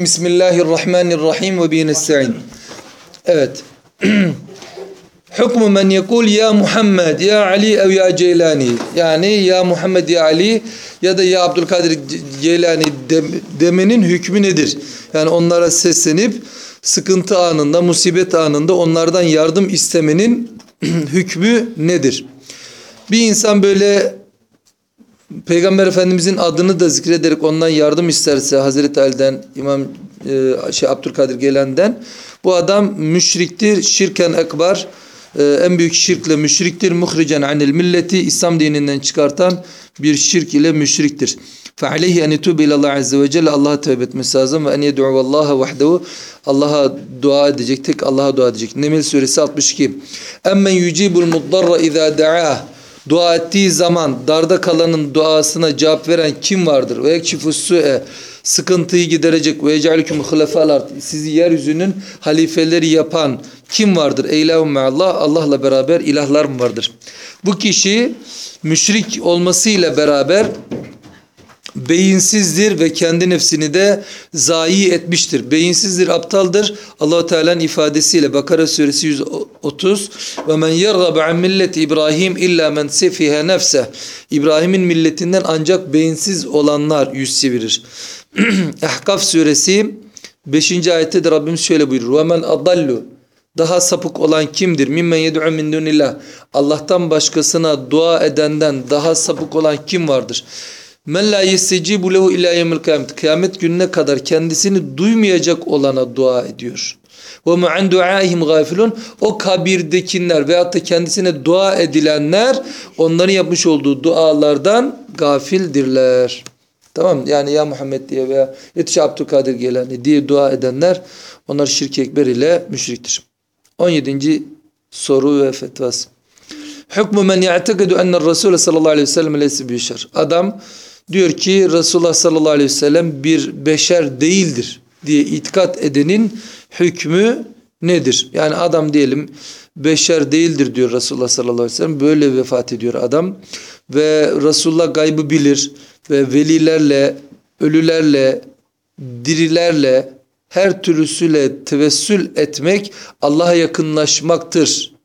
Bismillahirrahmanirrahim ve bihi nesta'in. Evet. Hükmü men yekul ya Muhammed ya Ali ev ya Ceylani. Yani ya Muhammed ya Ali ya da ya Abdülkadir Ceylani demenin hükmü nedir? Yani onlara seslenip sıkıntı anında, musibet anında onlardan yardım istemenin hükmü nedir? Bir insan böyle Peygamber Efendimizin adını da zikrederek ondan yardım isterse Hazreti Ali'den, İmam e, şey Abdülkadir Gelen'den bu adam müşriktir, şirken ekbar, e, en büyük şirkle müşriktir, muhricen anil milleti, İslam dininden çıkartan bir şirk ile müşriktir. فَعَلَيْهِ اَنْ يَتُوبِ اِلَى اللّٰهِ عَزَّ وَجَلَّ Allah'a tövbe etmesi lazım ve en yed'u vallaha vahdehu Allah'a dua edecek, tek Allah'a dua edecek. Neml suresi 62. Emmen yucibul muddarra izâ da'ah Dua ettiği zaman darda kalanın duasına cevap veren kim vardır? Ve ekşifussu'e sıkıntıyı giderecek ve ec'alüküm hılefâl sizi yeryüzünün halifeleri yapan kim vardır? Eylâhum Allah Allah'la beraber ilahlar mı vardır? Bu kişi müşrik olmasıyla beraber beyinsizdir ve kendi nefsini de zayi etmiştir. Beyinsizdir, aptaldır. Allahu Teala'nın ifadesiyle Bakara suresi 130 ve men yergab an millet İbrahim illa men sefiha nefse. İbrahim'in milletinden ancak beyinsiz olanlar yüz çevirir. Ahkaf suresi 5. ayette de Rabbimiz şöyle buyurur. Ve men adallu daha sapık olan kimdir? Mimmen yed'u min dunillah. Allah'tan başkasına dua edenden daha sapık olan kim vardır? Men la yestecibu lehu ila yevmil kıyamet. Kıyamet gününe kadar kendisini duymayacak olana dua ediyor. Ve mu'an duaihim gafilun. O kabirdekiler veyahut da kendisine dua edilenler onların yapmış olduğu dualardan gafildirler. Tamam Yani ya Muhammed diye veya yetiş Abdülkadir Gelani diye dua edenler onlar şirk ekber ile müşriktir. 17. soru ve fetvası. Hükmü men ya'tekidu enne Resulü sallallahu aleyhi ve sellem leysi bişer. Adam diyor ki Resulullah sallallahu aleyhi ve sellem bir beşer değildir diye itikat edenin hükmü nedir? Yani adam diyelim beşer değildir diyor Resulullah sallallahu aleyhi ve sellem. Böyle vefat ediyor adam. Ve Resulullah gaybı bilir ve velilerle, ölülerle, dirilerle, her türlüsüyle tevessül etmek Allah'a yakınlaşmaktır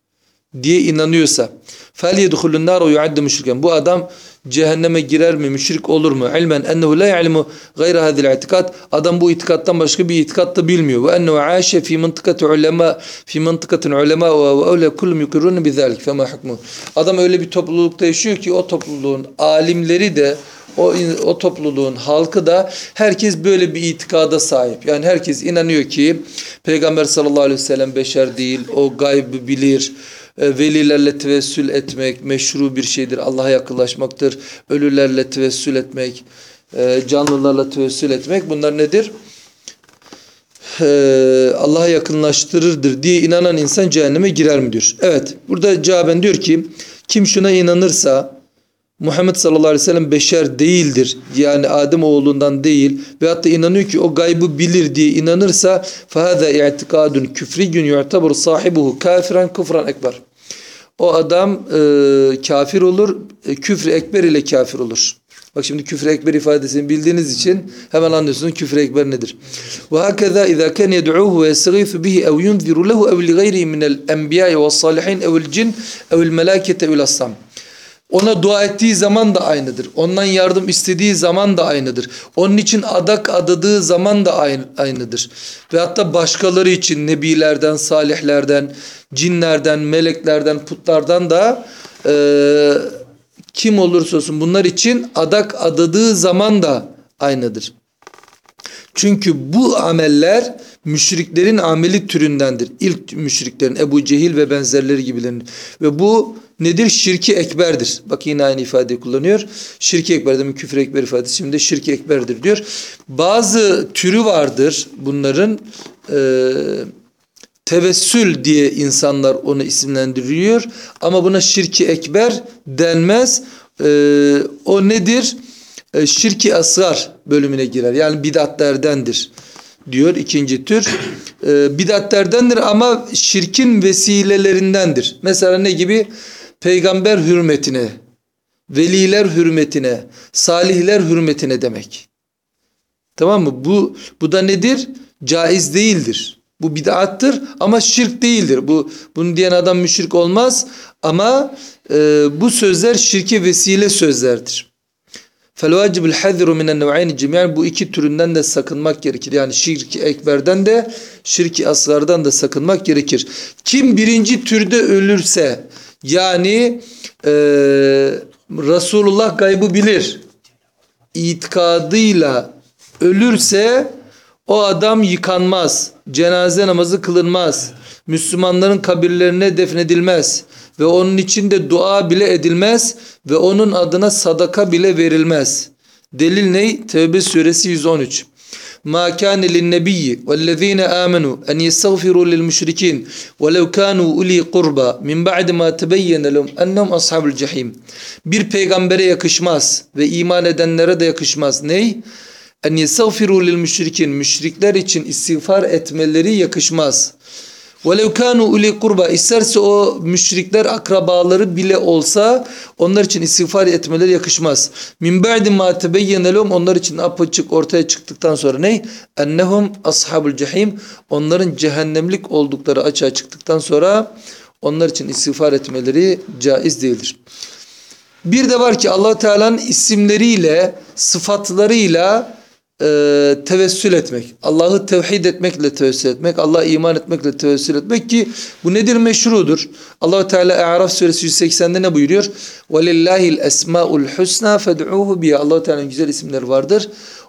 diye inanıyorsa fel yedhulun nar yuaddu müşriken. Bu adam cehenneme girer mi, müşrik olur mu? İlmen ennehu la ya'lemu gayra hadhihi itikat. Adam bu itikattan başka bir itikat da bilmiyor. Ve ennehu aşe fi mıntıkati ulema fi mıntıkatin ulema ve öyle kullum yukurun bizalik. Fema hukmu. Adam öyle bir toplulukta yaşıyor ki o topluluğun alimleri de o, o topluluğun halkı da herkes böyle bir itikada sahip. Yani herkes inanıyor ki Peygamber sallallahu aleyhi ve sellem beşer değil, o gaybı bilir, e, velilerle tevessül etmek meşru bir şeydir. Allah'a yakınlaşmaktır. Ölülerle tevessül etmek, e, canlılarla tevessül etmek bunlar nedir? E, Allah'a yakınlaştırırdır diye inanan insan cehenneme girer mi diyor. Evet burada cevaben diyor ki kim şuna inanırsa Muhammed sallallahu aleyhi ve sellem beşer değildir. Yani Adem oğlundan değil ve hatta inanıyor ki o gaybı bilir diye inanırsa fahaza i'tikadun küfriyun yu'tabur sahibuhu kafiran kufran ekber. O adam e, kafir olur, e, küfrü ekber ile kafir olur. Bak şimdi küfür ekber ifadesini bildiğiniz için hemen anlıyorsunuz küfür ekber nedir. Ve hakeza iza kan yed'uhu ve yestagîthu bihi ev yunziru lehu ev li gayrihi min el enbiya ve salihin ev el cin ev el melâkete. Ona dua ettiği zaman da aynıdır. Ondan yardım istediği zaman da aynıdır. Onun için adak adadığı zaman da aynıdır. Ve hatta başkaları için nebilerden, salihlerden, cinlerden, meleklerden, putlardan da e, kim olursa olsun bunlar için adak adadığı zaman da aynıdır. Çünkü bu ameller müşriklerin ameli türündendir. İlk müşriklerin Ebu Cehil ve benzerleri gibilerin. Ve bu nedir? Şirki ekberdir. Bak yine aynı ifadeyi kullanıyor. Şirki ekber demin küfür ekber ifadesi şimdi şirki ekberdir diyor. Bazı türü vardır bunların e, tevessül diye insanlar onu isimlendiriyor. Ama buna şirki ekber denmez. E, o nedir? E, şirki asgar bölümüne girer. Yani bidatlerdendir diyor ikinci tür. E, bidatlerdendir ama şirkin vesilelerindendir. Mesela ne gibi? Peygamber hürmetine, veliler hürmetine, salihler hürmetine demek. Tamam mı? Bu bu da nedir? Caiz değildir. Bu bid'attır ama şirk değildir. Bu bunu diyen adam müşrik olmaz ama e, bu sözler şirke vesile sözlerdir. Fel vacibul hazru minen nev'ayni bu iki türünden de sakınmak gerekir. Yani şirki ekberden de şirki aslardan da sakınmak gerekir. Kim birinci türde ölürse yani e, Resulullah gaybı bilir itikadıyla ölürse o adam yıkanmaz. Cenaze namazı kılınmaz. Müslümanların kabirlerine defnedilmez. Ve onun için de dua bile edilmez. Ve onun adına sadaka bile verilmez. Delil ne? Tevbe suresi 113. ما كان للنبي والذين آمنوا أن يستغفروا للمشركين ولو كانوا أولي قربى من بعد ما تبين لهم أنهم أصحاب الجحيم bir peygambere yakışmaz ve iman edenlere de yakışmaz. Ney? En yestağfiru lil müşrikin müşrikler için istiğfar etmeleri yakışmaz. وَلَوْ كَانُوا uli kurba isterse o müşrikler akrabaları bile olsa onlar için istiğfar etmeleri yakışmaz. Min ba'di ma tebeyyene onlar için apaçık ortaya çıktıktan sonra ne? Ennehum ashabul cehim onların cehennemlik oldukları açığa çıktıktan sonra onlar için istiğfar etmeleri caiz değildir. Bir de var ki allah Teala'nın isimleriyle, sıfatlarıyla e, tevessül etmek. Allah'ı tevhid etmekle tevessül etmek. Allah'a iman etmekle tevessül etmek ki bu nedir? Meşrudur. allah Teala E'raf suresi 180'de ne buyuruyor? وَلِلَّهِ الْاَسْمَاءُ الْحُسْنَى فَدْعُوهُ بِيَا allah Teala'nın güzel isimleri vardır.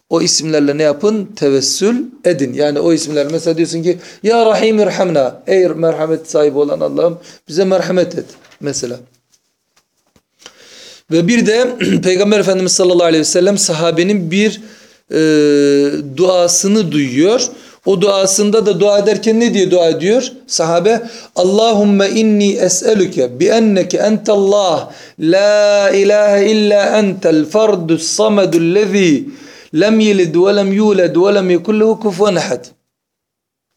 O isimlerle ne yapın? Tevessül edin. Yani o isimler mesela diyorsun ki Ya Rahim irhamna. Ey merhamet sahibi olan Allah'ım bize merhamet et. Mesela. Ve bir de Peygamber Efendimiz sallallahu aleyhi ve sellem sahabenin bir e, duasını duyuyor. O duasında da dua ederken ne diye dua ediyor? Sahabe Allahümme inni es'eluke bi enneke entallah la ilahe illa entel fardus samedul lezi lem yelid ve lem yulad ve lem yekullehu kufuven ahad.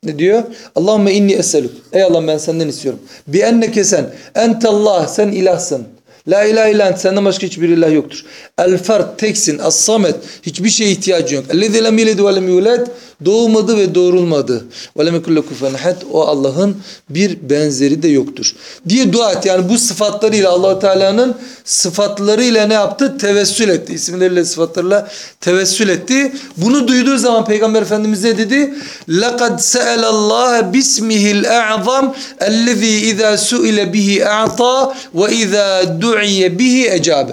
Ne diyor? Allahümme inni es'eluk. Ey Allah ben senden istiyorum. Bi enneke sen entallah sen ilahsın. La ilahe illa ent senden başka hiçbir ilah yoktur. El fert teksin. As samet hiçbir şeye ihtiyacın yok. Ellezî lem yelid ve lem yulad doğmadı ve doğrulmadı. Ve lem yekulle kufen O Allah'ın bir benzeri de yoktur. Diye dua et. Yani bu sıfatlarıyla Allah Teala'nın sıfatlarıyla ne yaptı? Tevessül etti. İsimleriyle sıfatlarıyla tevessül etti. Bunu duyduğu zaman Peygamber Efendimiz ne dedi? لَقَدْ سَأَلَ اللّٰهَ بِسْمِهِ الْاَعْظَمِ اَلَّذ۪ي اِذَا سُئِلَ بِهِ اَعْطَى وَاِذَا دُعِيَ بِهِ اَجَابَ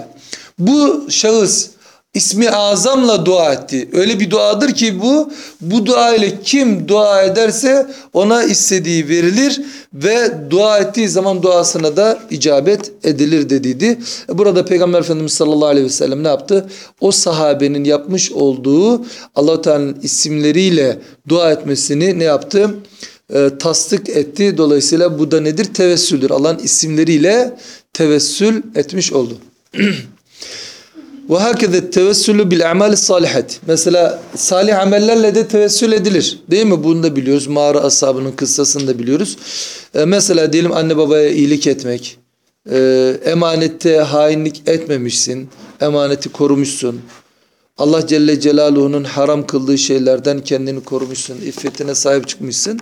Bu şahıs ismi azamla dua etti. Öyle bir duadır ki bu, bu dua ile kim dua ederse ona istediği verilir ve dua ettiği zaman duasına da icabet edilir dediydi. Burada Peygamber Efendimiz sallallahu aleyhi ve sellem ne yaptı? O sahabenin yapmış olduğu allah Teala'nın isimleriyle dua etmesini ne yaptı? E, tasdik etti. Dolayısıyla bu da nedir? Tevessüldür. Allah'ın isimleriyle tevessül etmiş oldu. Ve hakeze tevessülü bil amali salihat. Mesela salih amellerle de tevessül edilir. Değil mi? Bunu da biliyoruz. Mağara ashabının kıssasını da biliyoruz. Ee, mesela diyelim anne babaya iyilik etmek. Ee, emanette hainlik etmemişsin. Emaneti korumuşsun. Allah Celle Celaluhu'nun haram kıldığı şeylerden kendini korumuşsun. İffetine sahip çıkmışsın.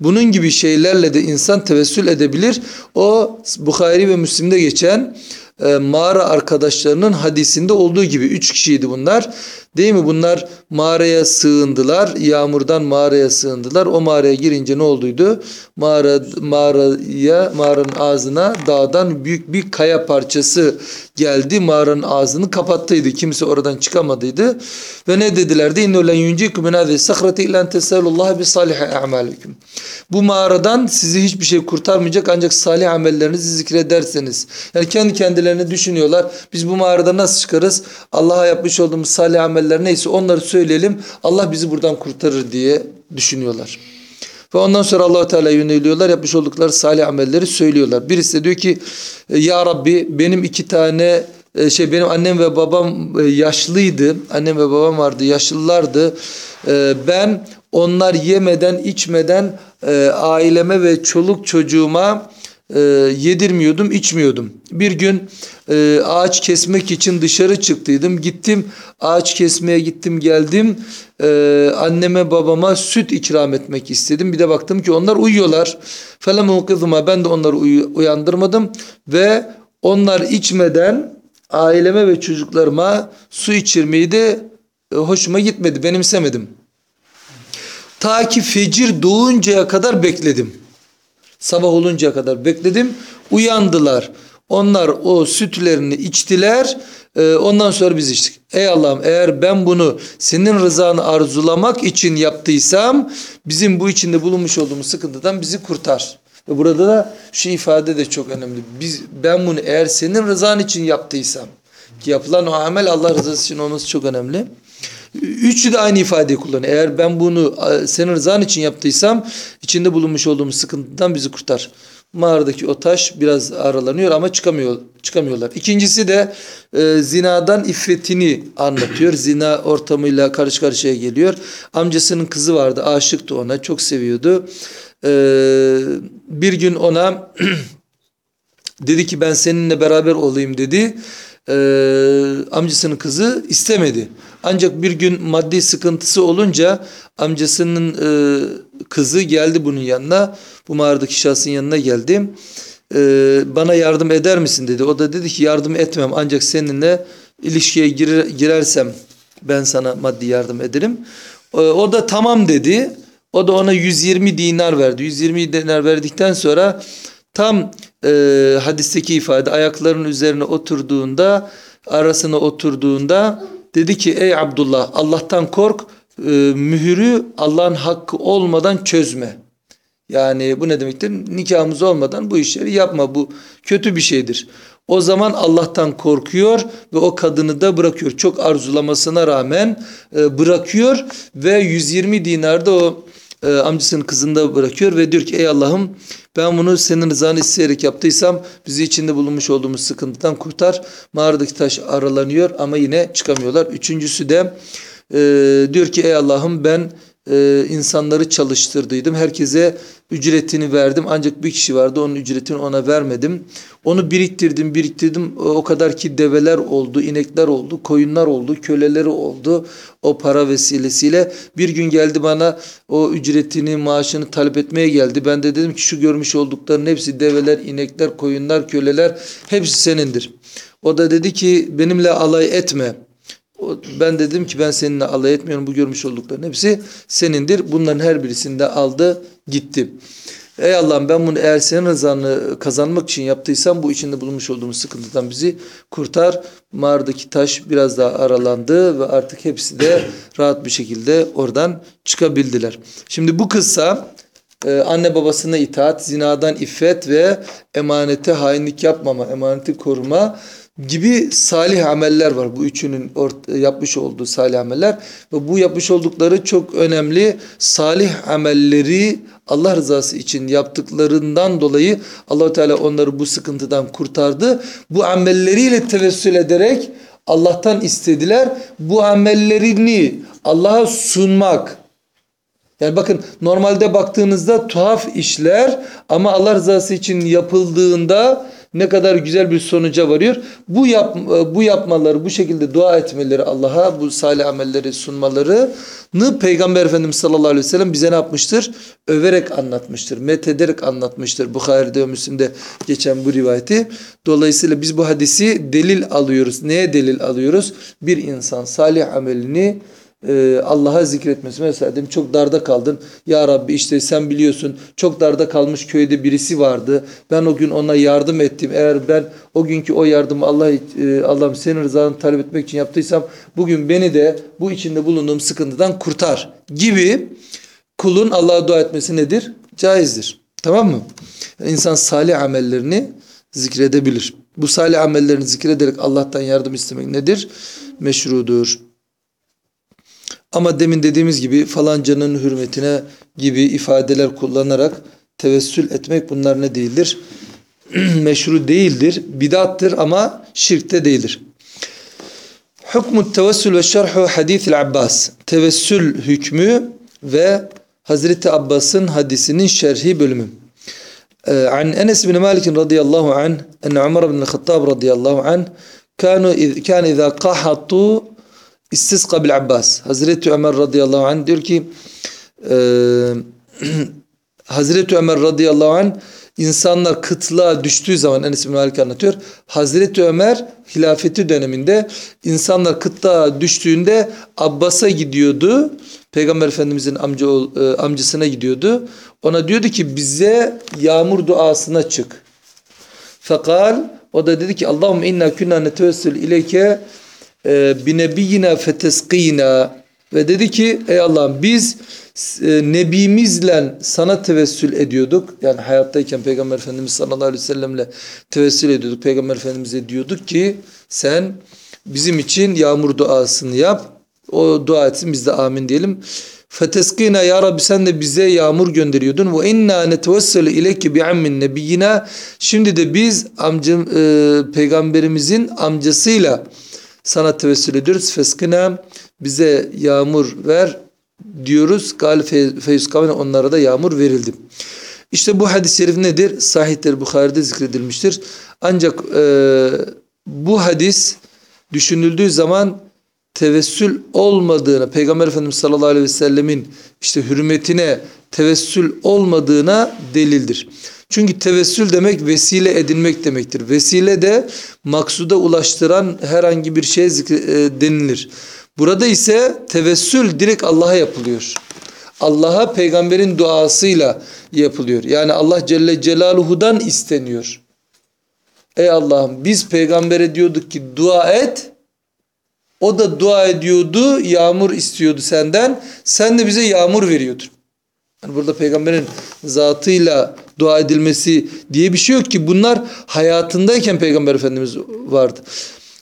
Bunun gibi şeylerle de insan tevessül edebilir. O Bukhari ve Müslim'de geçen e, mağara arkadaşlarının hadisinde olduğu gibi üç kişiydi bunlar. Değil mi? Bunlar mağaraya sığındılar. Yağmurdan mağaraya sığındılar. O mağaraya girince ne olduydu? Mağara, mağaraya, mağaranın ağzına dağdan büyük bir kaya parçası geldi. Mağaranın ağzını kapattıydı. Kimse oradan çıkamadıydı. Ve ne dedilerdi? İnne len yuncikum min hadihi sahrati bi salih a'malikum. Bu mağaradan sizi hiçbir şey kurtarmayacak ancak salih amellerinizi zikrederseniz. Yani kendi kendilerine düşünüyorlar. Biz bu mağarada nasıl çıkarız? Allah'a yapmış olduğumuz salih ameller neyse onları söyleyelim. Allah bizi buradan kurtarır diye düşünüyorlar. Ve ondan sonra allah Teala yöneliyorlar. Yapmış oldukları salih amelleri söylüyorlar. Birisi de diyor ki Ya Rabbi benim iki tane e, şey benim annem ve babam e, yaşlıydı. Annem ve babam vardı yaşlılardı. E, ben onlar yemeden içmeden aileme ve çoluk çocuğuma e, yedirmiyordum, içmiyordum. Bir gün e, ağaç kesmek için dışarı çıktıydım. Gittim ağaç kesmeye gittim geldim. E, anneme babama süt ikram etmek istedim. Bir de baktım ki onlar uyuyorlar. Felem kızıma ben de onları uy uyandırmadım ve onlar içmeden aileme ve çocuklarıma su içirmeyi de e, hoşuma gitmedi, benimsemedim. Ta ki fecir doğuncaya kadar bekledim. Sabah oluncaya kadar bekledim. Uyandılar. Onlar o sütlerini içtiler. Ee, ondan sonra biz içtik. Ey Allah'ım eğer ben bunu senin rızanı arzulamak için yaptıysam bizim bu içinde bulunmuş olduğumuz sıkıntıdan bizi kurtar. Ve burada da şu ifade de çok önemli. Biz ben bunu eğer senin rızan için yaptıysam ki yapılan o amel Allah rızası için olması çok önemli. Üçü de aynı ifadeyi kullanıyor. Eğer ben bunu senin rızan için yaptıysam içinde bulunmuş olduğumuz sıkıntıdan bizi kurtar. Mağaradaki o taş biraz aralanıyor ama çıkamıyor, çıkamıyorlar. İkincisi de e, zinadan iffetini anlatıyor. Zina ortamıyla karış karşıya geliyor. Amcasının kızı vardı, aşıktı ona, çok seviyordu. E, bir gün ona dedi ki ben seninle beraber olayım dedi e, amcasının kızı istemedi. Ancak bir gün maddi sıkıntısı olunca amcasının e, kızı geldi bunun yanına. Bu mağaradaki şahsın yanına geldi. E, bana yardım eder misin dedi. O da dedi ki yardım etmem ancak seninle ilişkiye girer, girersem ben sana maddi yardım ederim. E, o da tamam dedi. O da ona 120 dinar verdi. 120 dinar verdikten sonra tam e, hadisteki ifade ayaklarının üzerine oturduğunda arasına oturduğunda dedi ki ey Abdullah Allah'tan kork e, mühürü Allah'ın hakkı olmadan çözme. Yani bu ne demektir? Nikahımız olmadan bu işleri yapma. Bu kötü bir şeydir. O zaman Allah'tan korkuyor ve o kadını da bırakıyor. Çok arzulamasına rağmen e, bırakıyor ve 120 dinarda o e, amcasının kızını da bırakıyor ve diyor ki ey Allah'ım ben bunu senin rızanı isteyerek yaptıysam bizi içinde bulunmuş olduğumuz sıkıntıdan kurtar. Mağaradaki taş aralanıyor ama yine çıkamıyorlar. Üçüncüsü de e, diyor ki ey Allah'ım ben e, insanları çalıştırdıydım. Herkese ücretini verdim. Ancak bir kişi vardı onun ücretini ona vermedim. Onu biriktirdim biriktirdim. O kadar ki develer oldu, inekler oldu, koyunlar oldu, köleleri oldu. O para vesilesiyle bir gün geldi bana o ücretini, maaşını talep etmeye geldi. Ben de dedim ki şu görmüş oldukların hepsi develer, inekler, koyunlar, köleler hepsi senindir. O da dedi ki benimle alay etme. Ben dedim ki ben seninle alay etmiyorum. Bu görmüş oldukların hepsi senindir. Bunların her birisini de aldı gitti. Ey Allah'ım ben bunu eğer senin rızanı kazanmak için yaptıysam bu içinde bulunmuş olduğumuz sıkıntıdan bizi kurtar. Mağaradaki taş biraz daha aralandı ve artık hepsi de rahat bir şekilde oradan çıkabildiler. Şimdi bu kıssa e, anne babasına itaat, zinadan iffet ve emanete hainlik yapmama, emaneti koruma gibi salih ameller var. Bu üçünün yapmış olduğu salih ameller ve bu yapmış oldukları çok önemli salih amelleri Allah rızası için yaptıklarından dolayı Allahu Teala onları bu sıkıntıdan kurtardı. Bu amelleriyle tevessül ederek Allah'tan istediler. Bu amellerini Allah'a sunmak. Yani bakın normalde baktığınızda tuhaf işler ama Allah rızası için yapıldığında ne kadar güzel bir sonuca varıyor. Bu yap, bu yapmaları, bu şekilde dua etmeleri Allah'a, bu salih amelleri sunmalarını Peygamber Efendimiz sallallahu aleyhi ve sellem bize ne yapmıştır? Överek anlatmıştır, methederek anlatmıştır. Bukhari'de ve Müslim'de geçen bu rivayeti. Dolayısıyla biz bu hadisi delil alıyoruz. Neye delil alıyoruz? Bir insan salih amelini e, Allah'a zikretmesi. Mesela dedim çok darda kaldın. Ya Rabbi işte sen biliyorsun çok darda kalmış köyde birisi vardı. Ben o gün ona yardım ettim. Eğer ben o günkü o yardımı Allah e, Allah'ım senin rızanı talep etmek için yaptıysam bugün beni de bu içinde bulunduğum sıkıntıdan kurtar gibi kulun Allah'a dua etmesi nedir? Caizdir. Tamam mı? İnsan salih amellerini zikredebilir. Bu salih amellerini zikrederek Allah'tan yardım istemek nedir? Meşrudur. Ama demin dediğimiz gibi falancanın hürmetine gibi ifadeler kullanarak tevessül etmek bunlar ne değildir? Meşru değildir, bidattır ama şirkte değildir. Hükmü tevessül ve şerhu hadithil Abbas. Tevessül hükmü ve Hazreti Abbas'ın hadisinin şerhi bölümü. Ee, an Enes bin Malik radıyallahu anh, en Ömer bin Hattab radıyallahu anh, kanu kana iza qahatu İstisqa bil Abbas. Hazreti Ömer radıyallahu anh diyor ki e, Hazreti Ömer radıyallahu anh insanlar kıtlığa düştüğü zaman Enes bin Malik anlatıyor. Hazreti Ömer hilafeti döneminde insanlar kıtlığa düştüğünde Abbas'a gidiyordu. Peygamber Efendimizin amca, e, amcasına gidiyordu. Ona diyordu ki bize yağmur duasına çık. Fakal o da dedi ki Allahum inna kunna netevessül ileyke binebiyyina feteskina ve dedi ki ey Allah'ım biz e, nebimizle sana tevessül ediyorduk. Yani hayattayken Peygamber Efendimiz sallallahu aleyhi ve sellemle tevessül ediyorduk. Peygamber Efendimiz'e diyorduk ki sen bizim için yağmur duasını yap. O dua etsin biz de amin diyelim. Feteskina ya Rabbi sen de bize yağmur gönderiyordun. Ve inna netevesselu ileyke bi ammin nebiyyina. Şimdi de biz amcam, e, peygamberimizin amcasıyla sana tevessül ediyoruz. Feskina bize yağmur ver diyoruz. Gal feyuskavene onlara da yağmur verildi. İşte bu hadis-i şerif nedir? Sahihtir Bukhari'de zikredilmiştir. Ancak e, bu hadis düşünüldüğü zaman tevessül olmadığına, Peygamber Efendimiz sallallahu aleyhi ve sellemin işte hürmetine tevessül olmadığına delildir. Çünkü tevessül demek vesile edinmek demektir. Vesile de maksuda ulaştıran herhangi bir zikre, e, denilir. Burada ise tevessül direkt Allah'a yapılıyor. Allah'a peygamberin duasıyla yapılıyor. Yani Allah Celle Celaluhu'dan isteniyor. Ey Allah'ım biz peygambere diyorduk ki dua et. O da dua ediyordu, yağmur istiyordu senden. Sen de bize yağmur veriyordun. Yani burada peygamberin zatıyla dua edilmesi diye bir şey yok ki. Bunlar hayatındayken peygamber efendimiz vardı.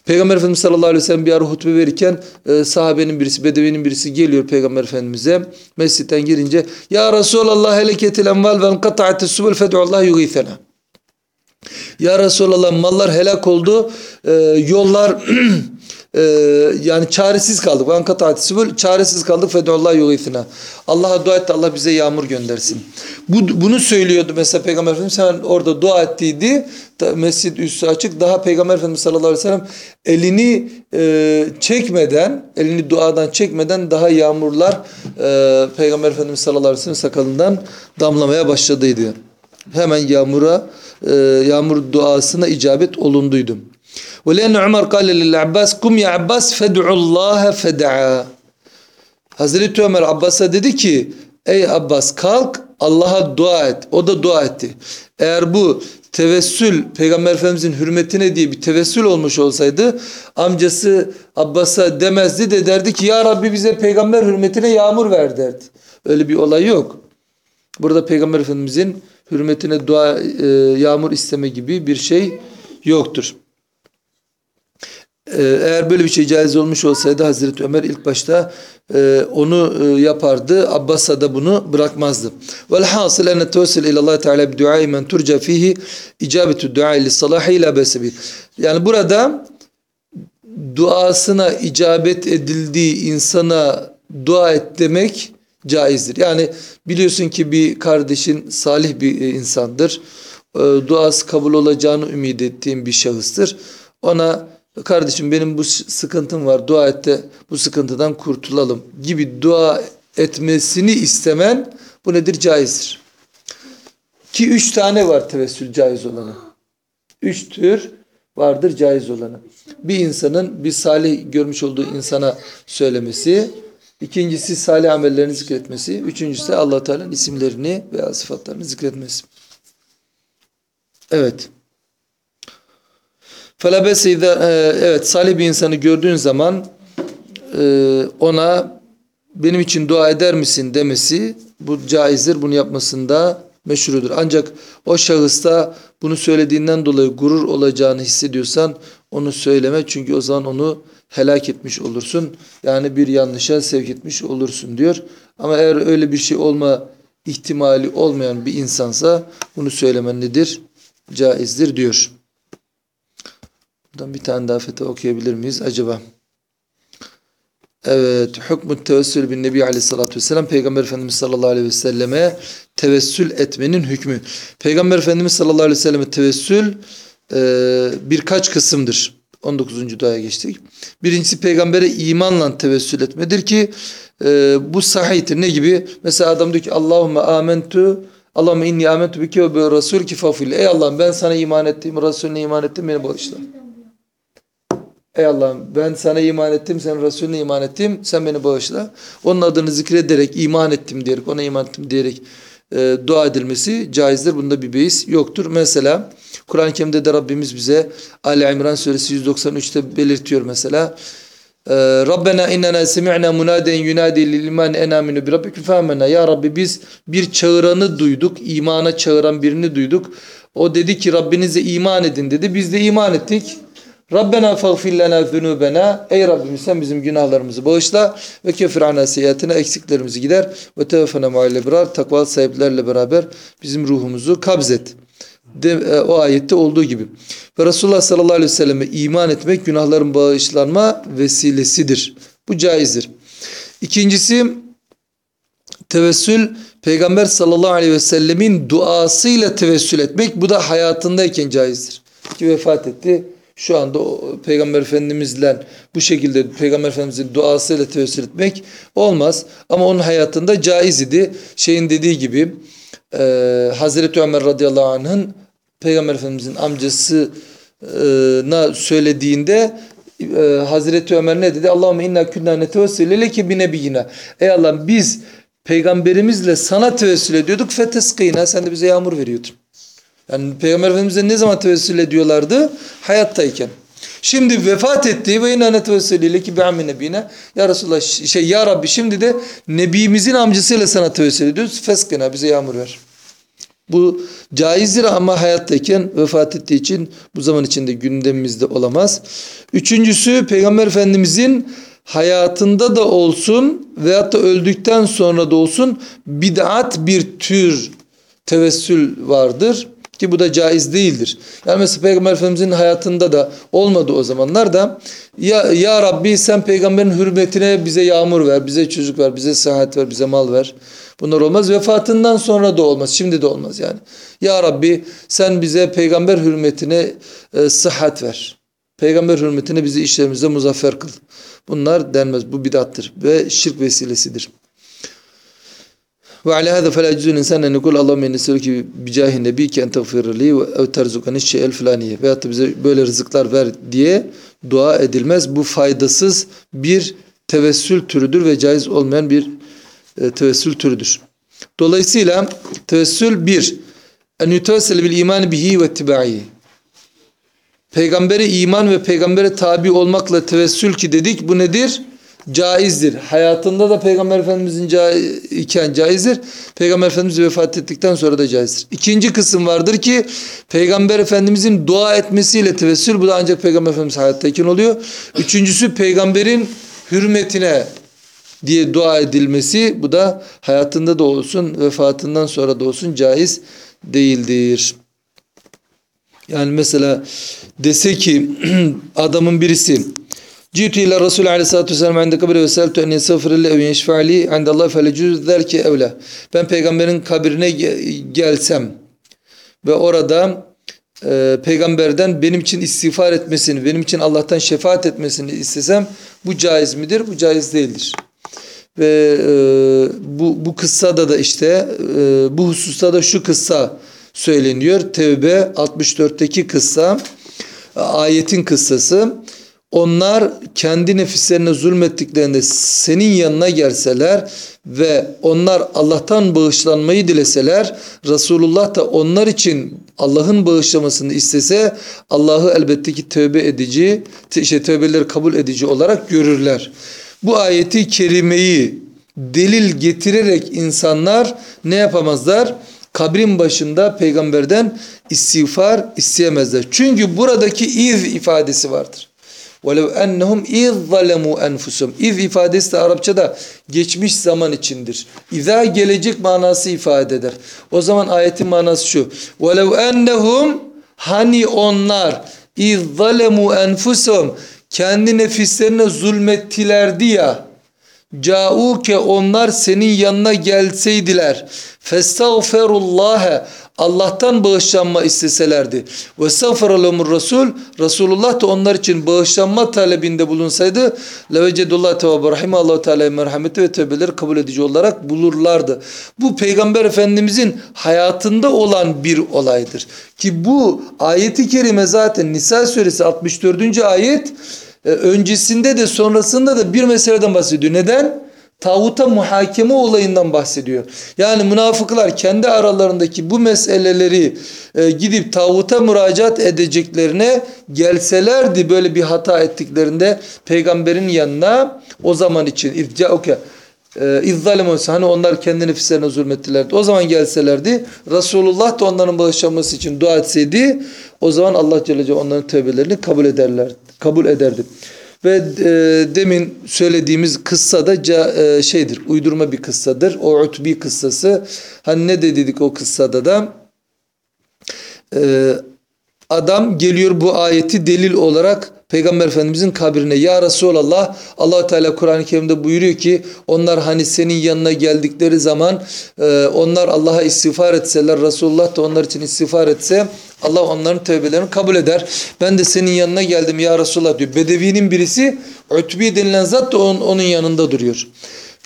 Peygamber Efendimiz sallallahu aleyhi ve sellem bir ara hutbe verirken e, sahabenin birisi, bedevinin birisi geliyor Peygamber Efendimiz'e. Mescitten girince Ya Resulallah heleketil enval ve kata'atis subul fed'ullah yugithena. Ya Resulallah mallar helak oldu. E, yollar e, yani çaresiz kaldık. Van kata'atis subul çaresiz kaldık fed'ullah yugithena. Allah'a dua etti Allah bize yağmur göndersin. Bu, bunu söylüyordu mesela Peygamber Efendimiz hemen orada dua ettiydi. Mescid üstü açık. Daha Peygamber Efendimiz sallallahu aleyhi ve sellem elini e, çekmeden, elini duadan çekmeden daha yağmurlar e, Peygamber Efendimiz sallallahu aleyhi ve sellem sakalından damlamaya başladıydı. Hemen yağmura, e, yağmur duasına icabet olunduydu. وَلَيَنَّ عُمَرْ قَالَ لِلْعَبَّاسِ قُمْ يَا عَبَّاسِ فَدْعُ اللّٰهَ فَدَعَى Hazreti Ömer Abbas'a dedi ki ey Abbas kalk Allah'a dua et. O da dua etti. Eğer bu tevessül Peygamber Efendimizin hürmetine diye bir tevessül olmuş olsaydı amcası Abbas'a demezdi de derdi ki ya Rabbi bize peygamber hürmetine yağmur ver derdi. Öyle bir olay yok. Burada Peygamber Efendimizin hürmetine dua e, yağmur isteme gibi bir şey yoktur. Ee, eğer böyle bir şey caiz olmuş olsaydı Hazreti Ömer ilk başta e, onu e, yapardı. Abbas'a da bunu bırakmazdı. Velhasıl enne tevessül ilallah teala bi duai men turca fihi icabetu duai li salahi ila besebi. Yani burada duasına icabet edildiği insana dua et demek caizdir. Yani biliyorsun ki bir kardeşin salih bir e, insandır. Duası kabul olacağını ümit ettiğim bir şahıstır. Ona kardeşim benim bu sıkıntım var dua et de bu sıkıntıdan kurtulalım gibi dua etmesini istemen bu nedir? Caizdir. Ki üç tane var tevessül caiz olanı. Üç tür vardır caiz olanı. Bir insanın bir salih görmüş olduğu insana söylemesi, ikincisi salih amellerini zikretmesi, üçüncüsü allah Teala'nın isimlerini veya sıfatlarını zikretmesi. Evet. Felabeseyde evet salih bir insanı gördüğün zaman e, ona benim için dua eder misin demesi bu caizdir. Bunu yapmasında meşrudur. Ancak o şahısta bunu söylediğinden dolayı gurur olacağını hissediyorsan onu söyleme. Çünkü o zaman onu helak etmiş olursun. Yani bir yanlışa sevk etmiş olursun diyor. Ama eğer öyle bir şey olma ihtimali olmayan bir insansa bunu söylemen nedir? Caizdir diyor. Buradan bir tane daha fetva okuyabilir miyiz acaba? Evet, hükmü tevessül bin Nebi Aleyhisselatü Vesselam Peygamber Efendimiz sallallahu aleyhi ve selleme tevessül etmenin hükmü. Peygamber Efendimiz sallallahu aleyhi ve selleme tevessül e, birkaç kısımdır. 19. duaya geçtik. Birincisi peygambere imanla tevessül etmedir ki e, bu sahihtir. Ne gibi? Mesela adam diyor ki Allahümme amentu Allahümme inni amentu bike ve bi rasul ki fafil. Ey Allah'ım ben sana iman ettim, Resulüne iman ettim, beni bağışla. Ey Allah'ım ben sana iman ettim, sen Resulüne iman ettim, sen beni bağışla. Onun adını zikrederek, iman ettim diyerek, ona iman ettim diyerek e, dua edilmesi caizdir. Bunda bir beis yoktur. Mesela Kur'an-ı Kerim'de de Rabbimiz bize Ali İmran suresi 193'te belirtiyor mesela. E, Rabbena innena semi'na munaden yunadi lil iman en aminu bi rabbikum fa Ya Rabbi biz bir çağıranı duyduk, imana çağıran birini duyduk. O dedi ki Rabbinize iman edin dedi. Biz de iman ettik. Rabbena fagfir lena zunubena. Ey Rabbimiz sen bizim günahlarımızı bağışla ve kefir ana seyyiatine eksiklerimizi gider ve tevfena ma'al ebrar takva sahiplerle beraber bizim ruhumuzu kabzet. De, e, o ayette olduğu gibi. Ve Resulullah sallallahu aleyhi ve selleme iman etmek günahların bağışlanma vesilesidir. Bu caizdir. İkincisi tevessül Peygamber sallallahu aleyhi ve sellemin duasıyla tevessül etmek. Bu da hayatındayken caizdir. Ki vefat etti. Şu anda o, Peygamber Efendimizle bu şekilde Peygamber Efendimizin duasıyla tevessül etmek olmaz. Ama onun hayatında caiz idi. Şeyin dediği gibi e, Hazreti Ömer radıyallahu anh'ın Peygamber Efendimizin amcasına söylediğinde e, Hazreti Ömer ne dedi? Allahümme inna künna netevessül ki bi nebiyyina. Ey Allah biz peygamberimizle sana tevessül ediyorduk feteskina sen de bize yağmur veriyordun. Yani Peygamber Efendimiz'e ne zaman tevessül ediyorlardı? Hayattayken. Şimdi vefat etti ve inane tevessülüyle ki bi'ammi nebine. Ya Resulallah şey ya Rabbi şimdi de Nebimizin amcasıyla sana tevessül ediyoruz. Feskina bize yağmur ver. Bu caizdir ama hayattayken vefat ettiği için bu zaman içinde gündemimizde olamaz. Üçüncüsü Peygamber Efendimizin hayatında da olsun veyahut da öldükten sonra da olsun bid'at bir tür tevessül vardır ki bu da caiz değildir. Yani mesela Peygamber Efendimizin hayatında da olmadı o zamanlar da ya, ya Rabbi sen peygamberin hürmetine bize yağmur ver, bize çocuk ver, bize sıhhat ver, bize mal ver. Bunlar olmaz. Vefatından sonra da olmaz. Şimdi de olmaz yani. Ya Rabbi sen bize peygamber hürmetine e, sıhhat ver. Peygamber hürmetine bizi işlerimizde muzaffer kıl. Bunlar denmez. Bu bidattır ve şirk vesilesidir. Ve ala hâzâ felâ cüzûl insân en nekul Allahümme ennesâlüki bicâhi nebîke en tağfirli ve ev terzukani şeyel filaniye. Veyahut da bize böyle rızıklar ver diye dua edilmez. Bu faydasız bir tevessül türüdür ve caiz olmayan bir e, tevessül türüdür. Dolayısıyla tevessül bir, en yutevessel bil iman bihi ve ittibai. Peygambere iman ve peygambere tabi olmakla tevessül ki dedik bu nedir? Caizdir. Hayatında da Peygamber Efendimizin ca iken caizdir. Peygamber Efendimiz vefat ettikten sonra da caizdir. İkinci kısım vardır ki Peygamber Efendimizin dua etmesiyle tevessül bu da ancak Peygamber Efendimiz hayattayken oluyor. Üçüncüsü peygamberin hürmetine diye dua edilmesi bu da hayatında da olsun vefatından sonra da olsun caiz değildir. Yani mesela dese ki adamın birisi Citu ile Resul aleyhissalatü vesselam inde kabri ve seltu en yesafirli ev yeşfa'li indallah felecüz der ki evle. Ben peygamberin kabrine gelsem ve orada e, peygamberden benim için istiğfar etmesini, benim için Allah'tan şefaat etmesini istesem bu caiz midir? Bu caiz değildir. Ve e, bu, bu kıssada da işte e, bu hususta da şu kıssa söyleniyor. Tevbe 64'teki kıssa ayetin kıssası. Onlar kendi nefislerine zulmettiklerinde senin yanına gelseler ve onlar Allah'tan bağışlanmayı dileseler Resulullah da onlar için Allah'ın bağışlamasını istese Allah'ı elbette ki tövbe edici, işte tövbeleri kabul edici olarak görürler. Bu ayeti kerimeyi delil getirerek insanlar ne yapamazlar? Kabrin başında peygamberden istiğfar isteyemezler. Çünkü buradaki iz ifadesi vardır. وَلَوْ اَنَّهُمْ اِذْ ظَلَمُوا اَنْفُسُمْ İz ifadesi de Arapçada geçmiş zaman içindir. İza gelecek manası ifade eder. O zaman ayetin manası şu. وَلَوْ اَنَّهُمْ Hani onlar اِذْ ظَلَمُوا اَنْفُسُمْ Kendi nefislerine zulmettilerdi ya. Cauke onlar senin yanına gelseydiler. Festağfirullaha Allah'tan bağışlanma isteselerdi. Ve estağfirullah Resul Resulullah da onlar için bağışlanma talebinde bulunsaydı levecedullah tevabı rahime Allah Teala merhameti ve tövbeleri kabul edici olarak bulurlardı. Bu Peygamber Efendimizin hayatında olan bir olaydır. Ki bu ayeti kerime zaten Nisa suresi 64. ayet e, öncesinde de sonrasında da bir meseleden bahsediyor. Neden? Tağuta muhakeme olayından bahsediyor. Yani münafıklar kendi aralarındaki bu meseleleri e, gidip tağuta müracaat edeceklerine gelselerdi böyle bir hata ettiklerinde peygamberin yanına o zaman için izcauke İzzalem olsa hani onlar kendi nefislerine zulmettilerdi. O zaman gelselerdi Resulullah da onların bağışlanması için dua etseydi o zaman Allah Celle Celle onların tövbelerini kabul ederler. Kabul ederdi. Ve e, demin söylediğimiz kıssa da e, şeydir, uydurma bir kıssadır. O Utbi kıssası. Hani ne dedik o kıssada da? E, adam geliyor bu ayeti delil olarak Peygamber Efendimizin kabrine ya Resulallah allah Teala Kur'an-ı Kerim'de buyuruyor ki onlar hani senin yanına geldikleri zaman e, onlar Allah'a istiğfar etseler Resulullah da onlar için istiğfar etse Allah onların tövbelerini kabul eder. Ben de senin yanına geldim ya Resulallah diyor. Bedevinin birisi Utbi denilen zat da onun, onun yanında duruyor.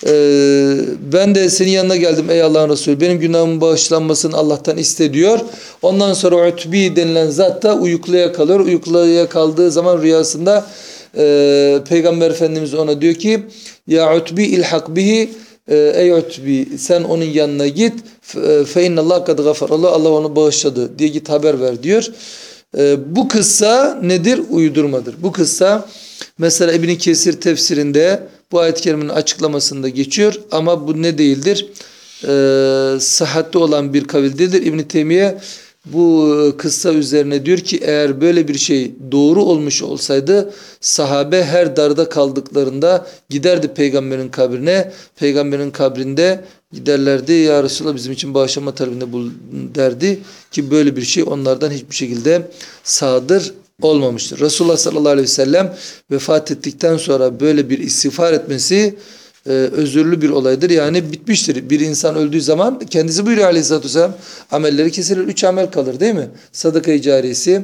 Ee, ben de senin yanına geldim ey Allah'ın Resulü. Benim günahımın bağışlanmasını Allah'tan iste diyor. Ondan sonra Utbi denilen zat da uyukluya kalıyor. Uyukluya kaldığı zaman rüyasında e, Peygamber Efendimiz ona diyor ki Ya Utbi ilhak bihi Ey Utbi sen onun yanına git fe innallah kad gafarallah Allah onu bağışladı diye git haber ver diyor. E, bu kıssa nedir? Uydurmadır. Bu kıssa mesela İbn Kesir tefsirinde bu ayet-i kerimenin açıklamasında geçiyor ama bu ne değildir? Ee, sıhhatli olan bir kavil değildir. İbn-i Teymiye bu kıssa üzerine diyor ki eğer böyle bir şey doğru olmuş olsaydı sahabe her darda kaldıklarında giderdi peygamberin kabrine. Peygamberin kabrinde giderlerdi ya Resulallah bizim için bağışlama talebinde bul derdi ki böyle bir şey onlardan hiçbir şekilde sadır olmamıştır. Resulullah sallallahu aleyhi ve sellem vefat ettikten sonra böyle bir istiğfar etmesi e, özürlü bir olaydır. Yani bitmiştir. Bir insan öldüğü zaman kendisi buyuruyor aleyhissalatü vesselam amelleri kesilir. Üç amel kalır değil mi? Sadaka-i cariyesi,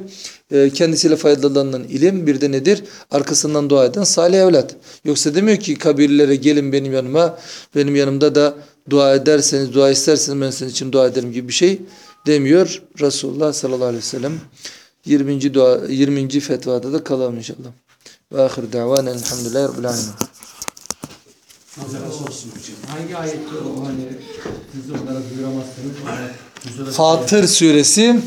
e, kendisiyle faydalanan ilim bir de nedir? Arkasından dua eden salih evlat. Yoksa demiyor ki kabirlere gelin benim yanıma, benim yanımda da dua ederseniz, dua isterseniz ben sizin için dua ederim gibi bir şey demiyor. Resulullah sallallahu aleyhi ve sellem 20. dua 20. fetvada da kalalım inşallah. Ve ahir davanen elhamdülillahi rabbil alamin. Razı olsun hocam. Hangi ayette o hani siz onlara duyuramazsınız? Fatır Fatır suresi